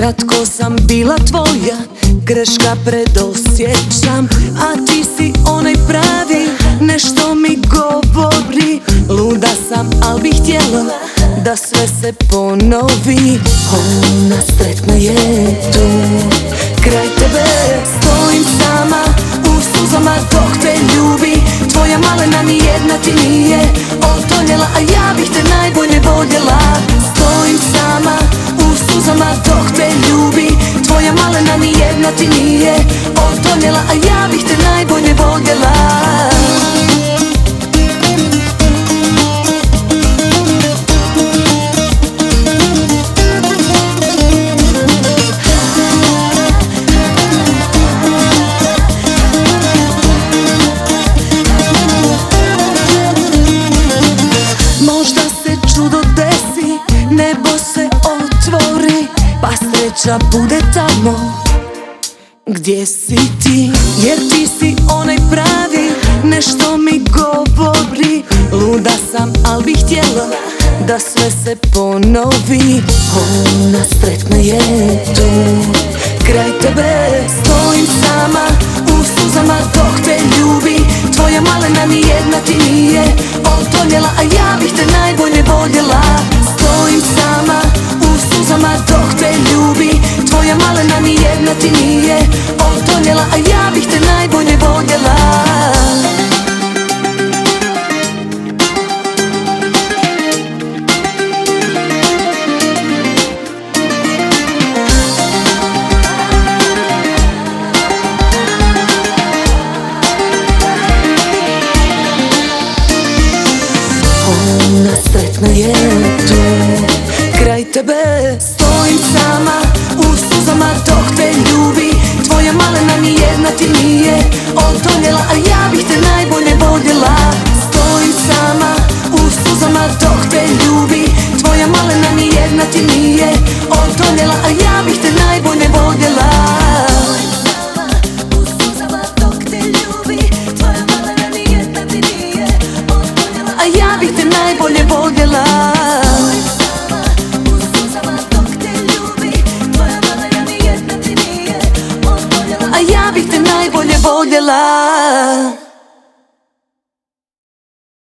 Kratko sam bila tvoja, greška predosjećam A ti si onaj pravi, nešto mi govori. Luda sam, al bih htjela da sve se ponovi. Ona sretna je tu, ti nije otoljela A ja bih te najbolje voljela. Možda se čudo desi, nebo se otvori Pa sreća bude tamo gdje si ti? Jer ti si onaj pravi, nešto mi govori. Luda sam, al bih htjela da sve se ponovi. Ona sretna je tu, kraj tebe. Stojim sama u suzama dok te ljubi Ona sretna je A ja bih te najbolje voljela